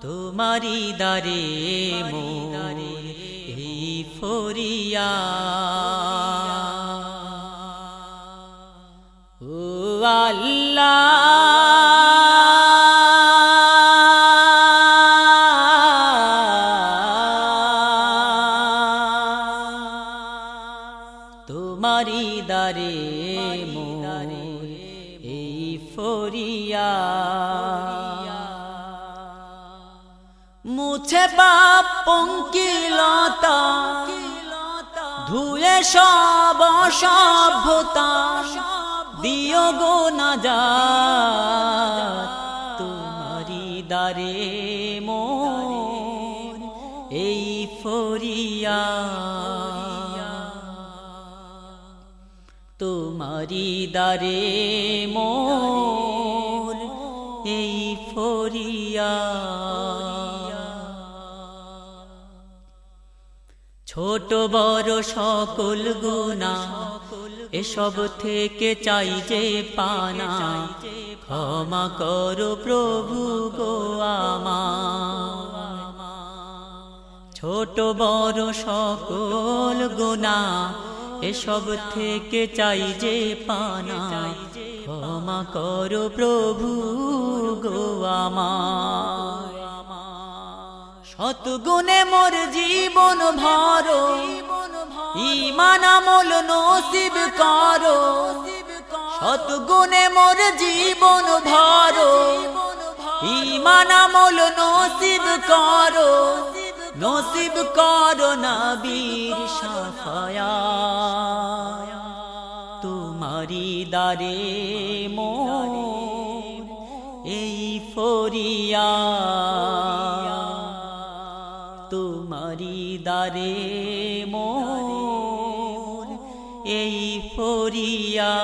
তোমারি দারে ফরিয়া। ও আল্লাহ। দারে মোর, এই ফরিয়া। মুছে বাপ পঙ্কিলতা, ধুয়ে সব সভ্যতা দিও গো না যা, তোমারি দারে মোর, এই ফরিয়া। তোমারি দারে মোর এই ফরিয়া। ছোট বড় সকল গুণা, এসব থেকে চাই যে পানা। ক্ষমা করো প্রভু গো আমা ছোট বড় সকল গুণা এসব থেকে চাই যে পানা। ক্ষমা করো প্রভু গো সতগুণে মোর জীবন ভরো। ইমান আমল নসিব করো। সতগুণে মোর জীবন ভরো। ইমান আমল নসিব করো। নসিব করো নবীর সাফায়া। তোমারি দারে মোর এই ফরিয়া। তোমারি দারে মোর এই ফরিয়া।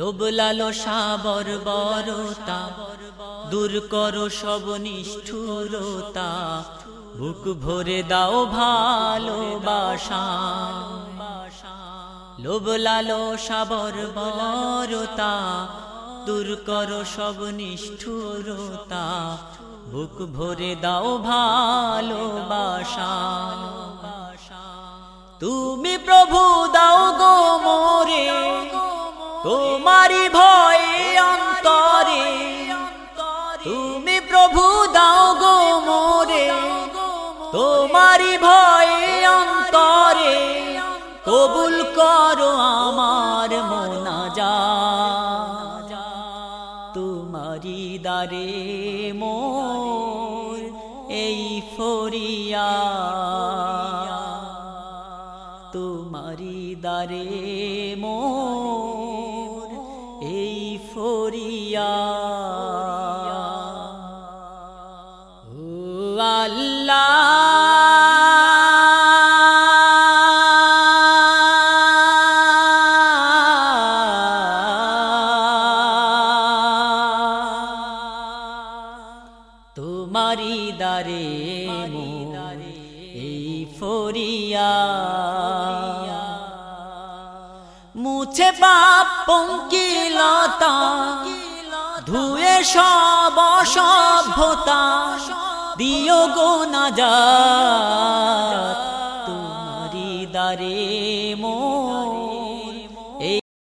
লোভ লালসা বর্বরতা দূর করো সব নিষ্ঠুরতা, বুক ভরে দাও ভালোবাসা লোভ লালসা বর্বরতা দূর করো সব নিষ্ঠুরতা, বুক ভরে দাও ভালোবাসা তুমি প্রভু দাও তোমারি ভয়ে অন্তরে। তুমি প্রভু দাও গো মোরে। তোমারি ভয়ে অন্তরে। কবুল করো আমার মোনাজা তোমারি দারে মোর এই ফরিয়া। তোমারি দারে মোর ফরিয়া। আল্লাহ তোমারি দারে এই ফরিয়া। মুছে পাপ পঙ্কিলতা ধুয়ে সব সভ্যতা দিও গো না যা তোমারি দারে মোর